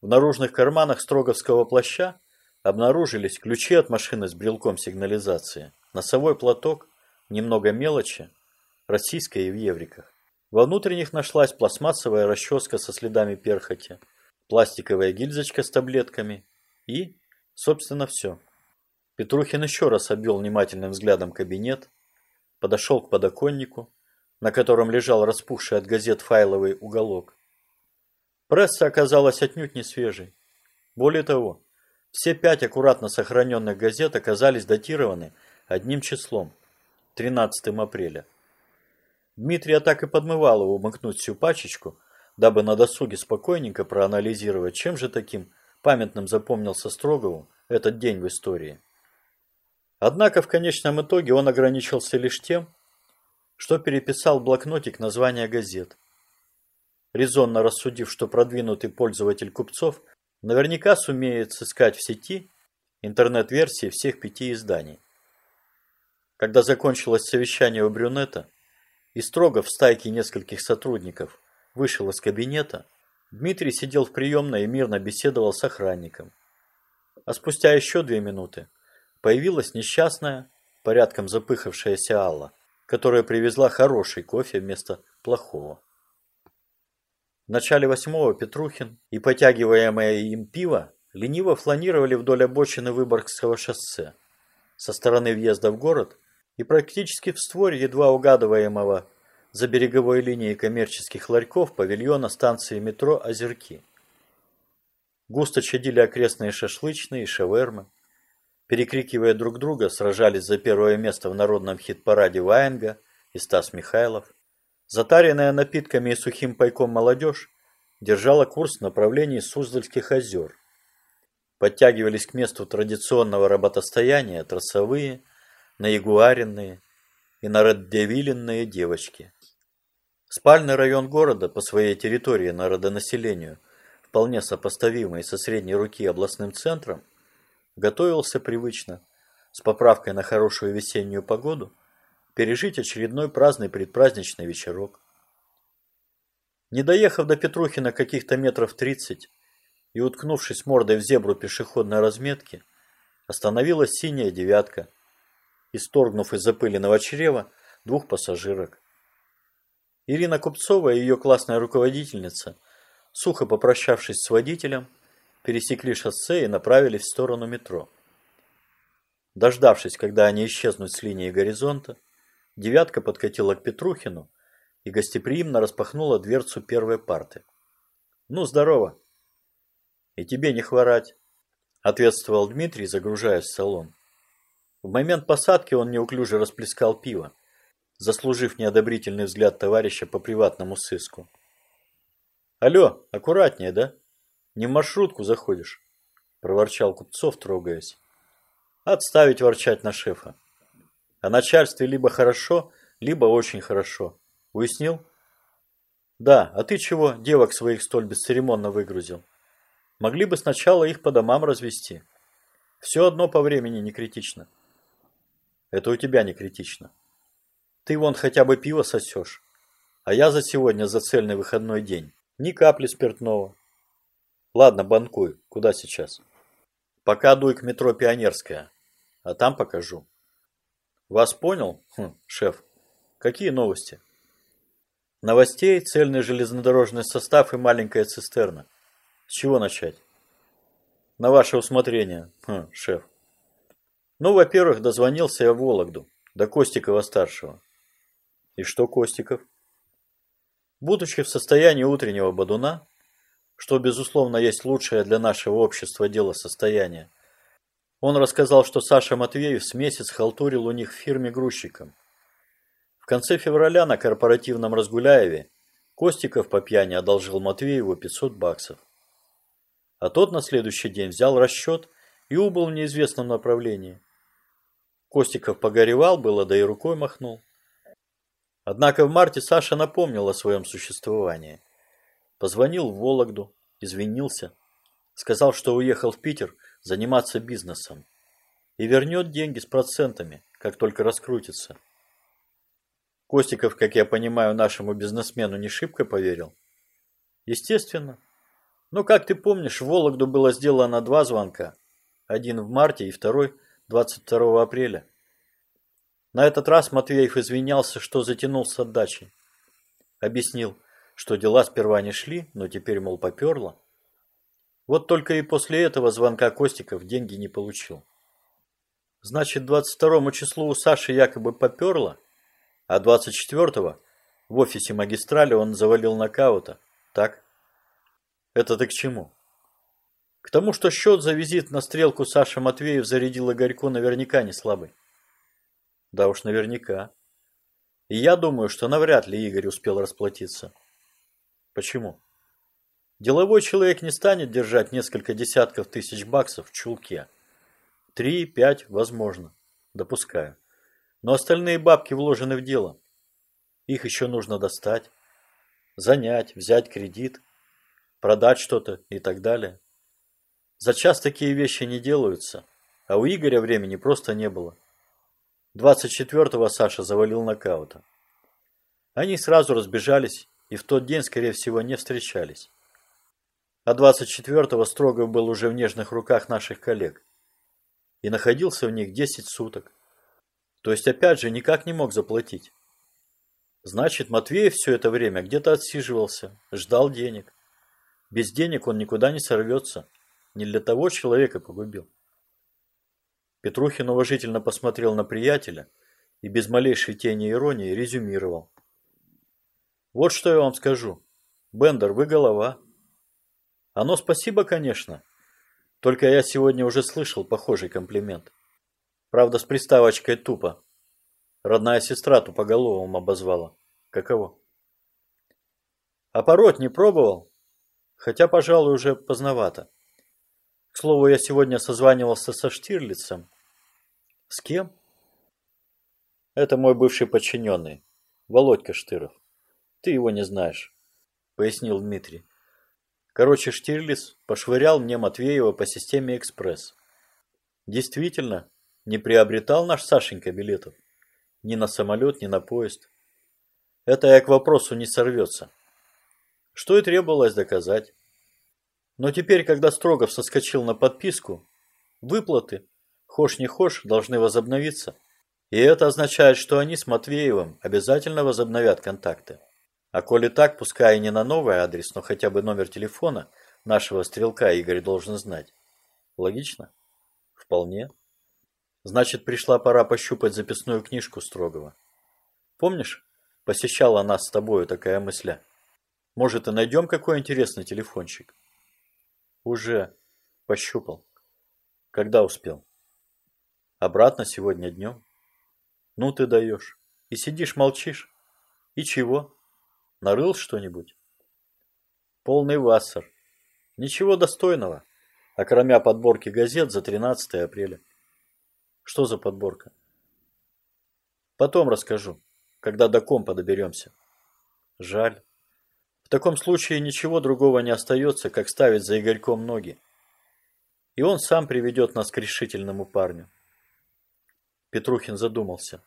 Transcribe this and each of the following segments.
В наружных карманах строговского плаща обнаружились ключи от машины с брелком сигнализации, носовой платок, немного мелочи, российская и в евриках. Во внутренних нашлась пластмассовая расческа со следами перхоти, пластиковая гильзочка с таблетками и, собственно, все. Петрухин еще раз обвел внимательным взглядом кабинет, подошел к подоконнику, на котором лежал распухший от газет файловый уголок. Пресса оказалась отнюдь не свежей. Более того, все пять аккуратно сохраненных газет оказались датированы одним числом – 13 апреля. Дмитрия так и подмывало умыкнуть всю пачечку, дабы на досуге спокойненько проанализировать, чем же таким памятным запомнился Строгову этот день в истории. Однако в конечном итоге он ограничился лишь тем, что переписал блокнотик названия газет. Резонно рассудив, что продвинутый пользователь купцов наверняка сумеет сыскать в сети интернет-версии всех пяти изданий. Когда закончилось совещание у брюнета, и строго в стайке нескольких сотрудников вышел из кабинета, Дмитрий сидел в приемной и мирно беседовал с охранником. А спустя еще две минуты появилась несчастная, порядком запыхавшаяся Алла, которая привезла хороший кофе вместо плохого. В начале восьмого Петрухин и потягиваемое им пиво лениво фланировали вдоль обочины Выборгского шоссе. Со стороны въезда в город и практически в створе едва угадываемого за береговой линией коммерческих ларьков павильона станции метро «Озерки». Густо чадили окрестные шашлычные и шавермы перекрикивая друг друга, сражались за первое место в народном хит-параде Ваенга и Стас Михайлов. Затаренная напитками и сухим пайком молодежь держала курс в направлении Суздальских озер. Подтягивались к месту традиционного работостояния тросовые, наягуаренные и народдевиленные девочки. Спальный район города по своей территории народонаселению, вполне сопоставимый со средней руки областным центром, готовился привычно, с поправкой на хорошую весеннюю погоду, пережить очередной праздный предпраздничный вечерок. Не доехав до Петрухина каких-то метров тридцать и уткнувшись мордой в зебру пешеходной разметки, остановилась синяя девятка, исторгнув из запыленного чрева двух пассажирок. Ирина Купцова и ее классная руководительница, сухо попрощавшись с водителем, пересекли шоссе и направились в сторону метро. Дождавшись, когда они исчезнут с линии горизонта, девятка подкатила к Петрухину и гостеприимно распахнула дверцу первой парты. «Ну, здорово!» «И тебе не хворать!» – ответствовал Дмитрий, загружаясь в салон. В момент посадки он неуклюже расплескал пиво, заслужив неодобрительный взгляд товарища по приватному сыску. «Алло, аккуратнее, да?» Не в маршрутку заходишь, проворчал Купцов, трогаясь. Отставить ворчать на шефа. О начальстве либо хорошо, либо очень хорошо. Уяснил? Да, а ты чего девок своих столь бесцеремонно выгрузил? Могли бы сначала их по домам развести. Все одно по времени не критично. Это у тебя не критично. Ты вон хотя бы пиво сосешь. А я за сегодня за цельный выходной день. Ни капли спиртного. Ладно, банкуй. Куда сейчас? Пока дуй к метро Пионерская. А там покажу. Вас понял, хм, шеф? Какие новости? Новостей, цельный железнодорожный состав и маленькая цистерна. С чего начать? На ваше усмотрение, хм, шеф. Ну, во-первых, дозвонился я в Вологду, до Костикова-старшего. И что Костиков? Будучи в состоянии утреннего бодуна, что, безусловно, есть лучшее для нашего общества дело состояния. Он рассказал, что Саша Матвеев с месяц халтурил у них в фирме грузчиком. В конце февраля на корпоративном Разгуляеве Костиков по пьяни одолжил Матвееву 500 баксов. А тот на следующий день взял расчет и убыл в неизвестном направлении. Костиков погоревал было, да и рукой махнул. Однако в марте Саша напомнил о своем существовании – Позвонил в Вологду, извинился. Сказал, что уехал в Питер заниматься бизнесом. И вернет деньги с процентами, как только раскрутится. Костиков, как я понимаю, нашему бизнесмену не шибко поверил. Естественно. Ну, как ты помнишь, в Вологду было сделано два звонка. Один в марте и второй 22 апреля. На этот раз Матвеев извинялся, что затянул с отдачей. Объяснил, что дела сперва не шли, но теперь, мол, поперло. Вот только и после этого звонка Костиков деньги не получил. Значит, 22 числу у Саши якобы поперло, а 24-го в офисе магистрали он завалил нокаута. Так? Это ты к чему? К тому, что счет за визит на стрелку Саша Матвеев зарядил Игорьку наверняка не слабый. Да уж наверняка. И я думаю, что навряд ли Игорь успел расплатиться. Почему? Деловой человек не станет держать несколько десятков тысяч баксов в чулке. Три, пять, возможно. Допускаю. Но остальные бабки вложены в дело. Их еще нужно достать, занять, взять кредит, продать что-то и так далее. За час такие вещи не делаются, а у Игоря времени просто не было. 24-го Саша завалил нокаута. Они сразу разбежались и в тот день, скорее всего, не встречались. А 24-го Строгов был уже в нежных руках наших коллег и находился в них 10 суток. То есть опять же никак не мог заплатить. Значит, Матвеев все это время где-то отсиживался, ждал денег. Без денег он никуда не сорвется. Не для того человека погубил. Петрухин уважительно посмотрел на приятеля и без малейшей тени иронии резюмировал. Вот что я вам скажу. Бендер, вы голова. Оно спасибо, конечно. Только я сегодня уже слышал похожий комплимент. Правда, с приставочкой тупо. Родная сестра тупоголовым обозвала. Каково? А пороть не пробовал? Хотя, пожалуй, уже поздновато. К слову, я сегодня созванивался со Штирлицем. С кем? Это мой бывший подчиненный, Володька Штыров. Ты его не знаешь, пояснил Дмитрий. Короче, Штирлиц пошвырял мне Матвеева по системе «Экспресс». Действительно, не приобретал наш Сашенька билетов. Ни на самолет, ни на поезд. Это я к вопросу не сорвется. Что и требовалось доказать. Но теперь, когда Строгов соскочил на подписку, выплаты, хошь не хошь, должны возобновиться. И это означает, что они с Матвеевым обязательно возобновят контакты. А коли так, пускай и не на новый адрес, но хотя бы номер телефона нашего стрелка Игорь должен знать. Логично? Вполне. Значит, пришла пора пощупать записную книжку Строгова. Помнишь, посещала нас с тобою такая мысля? Может, и найдем какой интересный телефончик? Уже пощупал. Когда успел? Обратно сегодня днем. Ну ты даешь. И сидишь молчишь. И чего? Нарыл что-нибудь? Полный вассер. Ничего достойного, окромя подборки газет за 13 апреля. Что за подборка? Потом расскажу, когда до компа доберемся. Жаль. В таком случае ничего другого не остается, как ставить за Игорьком ноги. И он сам приведет нас к решительному парню. Петрухин задумался.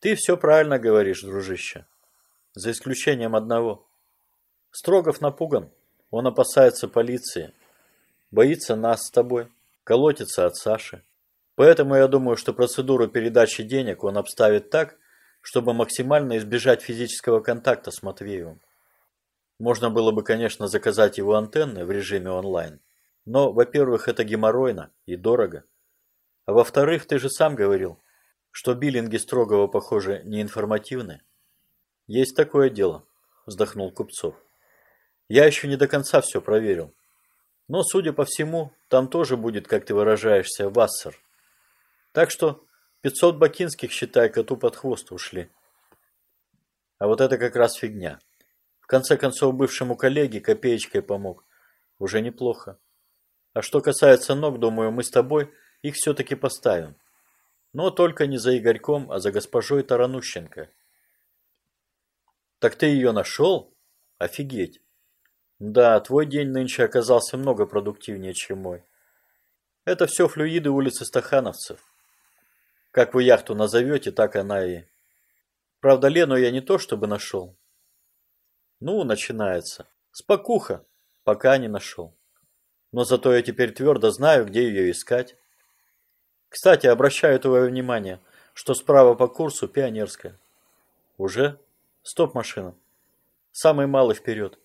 Ты все правильно говоришь, дружище. За исключением одного. Строгов напуган. Он опасается полиции. Боится нас с тобой. Колотится от Саши. Поэтому я думаю, что процедуру передачи денег он обставит так, чтобы максимально избежать физического контакта с Матвеевым. Можно было бы, конечно, заказать его антенны в режиме онлайн. Но, во-первых, это геморройно и дорого. А во-вторых, ты же сам говорил, что биллинги Строгова, похоже, не информативны. Есть такое дело, вздохнул Купцов. Я еще не до конца все проверил. Но, судя по всему, там тоже будет, как ты выражаешься, вассер. Так что 500 бакинских, считай, коту под хвост ушли. А вот это как раз фигня. В конце концов, бывшему коллеге копеечкой помог. Уже неплохо. А что касается ног, думаю, мы с тобой их все-таки поставим. Но только не за Игорьком, а за госпожой Таранущенко. Так ты ее нашел? Офигеть. Да, твой день нынче оказался много продуктивнее, чем мой. Это все флюиды улицы Стахановцев. Как вы яхту назовете, так она и... Правда, Лену я не то чтобы нашел. Ну, начинается. Спокуха. Пока не нашел. Но зато я теперь твердо знаю, где ее искать. Кстати, обращаю твое внимание, что справа по курсу пионерская. Уже? Стоп, машина. Самый малый вперед.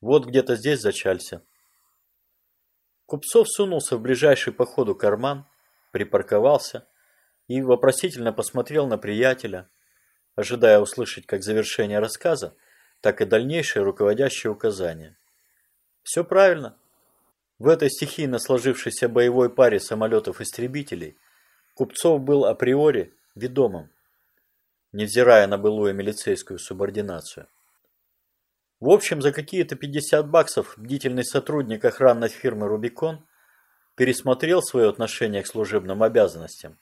Вот где-то здесь зачалься. Купцов сунулся в ближайший по ходу карман, припарковался и вопросительно посмотрел на приятеля, ожидая услышать как завершение рассказа, так и дальнейшие руководящие указания. Все правильно. В этой стихийно сложившейся боевой паре самолетов-истребителей Купцов был априори ведомым, невзирая на былую милицейскую субординацию. В общем, за какие-то 50 баксов бдительный сотрудник охранной фирмы «Рубикон» пересмотрел свое отношение к служебным обязанностям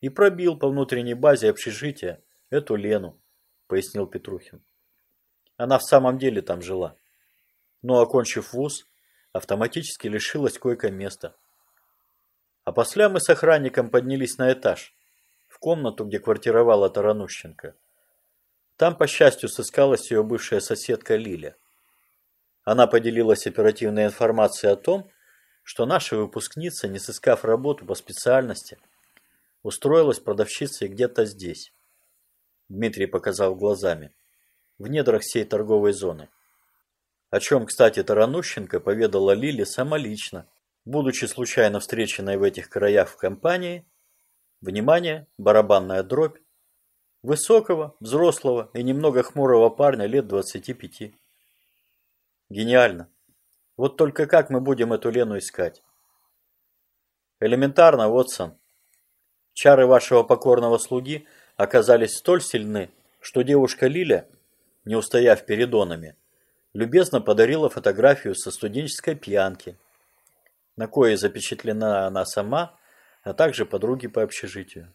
и пробил по внутренней базе общежития эту Лену, пояснил Петрухин. Она в самом деле там жила. Но, окончив вуз, автоматически лишилась койко-места. А после мы с охранником поднялись на этаж, в комнату, где квартировала Таранущенко. Там, по счастью, сыскалась ее бывшая соседка Лиля. Она поделилась оперативной информацией о том, что наша выпускница, не сыскав работу по специальности, устроилась продавщицей где-то здесь. Дмитрий показал глазами. В недрах всей торговой зоны. О чем, кстати, Таранущенко поведала Лиле самолично, будучи случайно встреченной в этих краях в компании. Внимание, барабанная дробь, Высокого, взрослого и немного хмурого парня лет 25. Гениально. Вот только как мы будем эту Лену искать? Элементарно, Вотсон. Чары вашего покорного слуги оказались столь сильны, что девушка Лиля, не устояв перед онами, любезно подарила фотографию со студенческой пьянки, на кое запечатлена она сама, а также подруги по общежитию.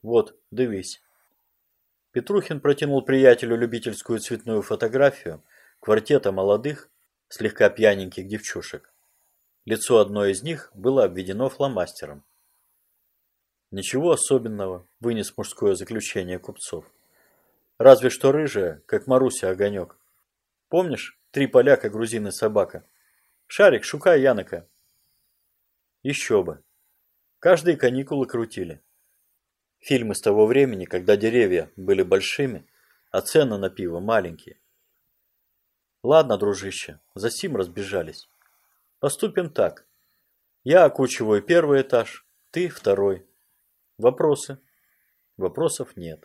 Вот, дивись. Петрухин протянул приятелю любительскую цветную фотографию квартета молодых, слегка пьяненьких девчушек. Лицо одной из них было обведено фломастером. Ничего особенного, вынес мужское заключение купцов. Разве что рыжая, как Маруся Огонек. Помнишь, три поляка, грузин и собака? Шарик, шукай Янока. Еще бы. Каждые каникулы крутили. Фильмы с того времени, когда деревья были большими, а цены на пиво маленькие. Ладно, дружище, за сим разбежались. Поступим так. Я окучиваю первый этаж, ты второй. Вопросы? Вопросов нет.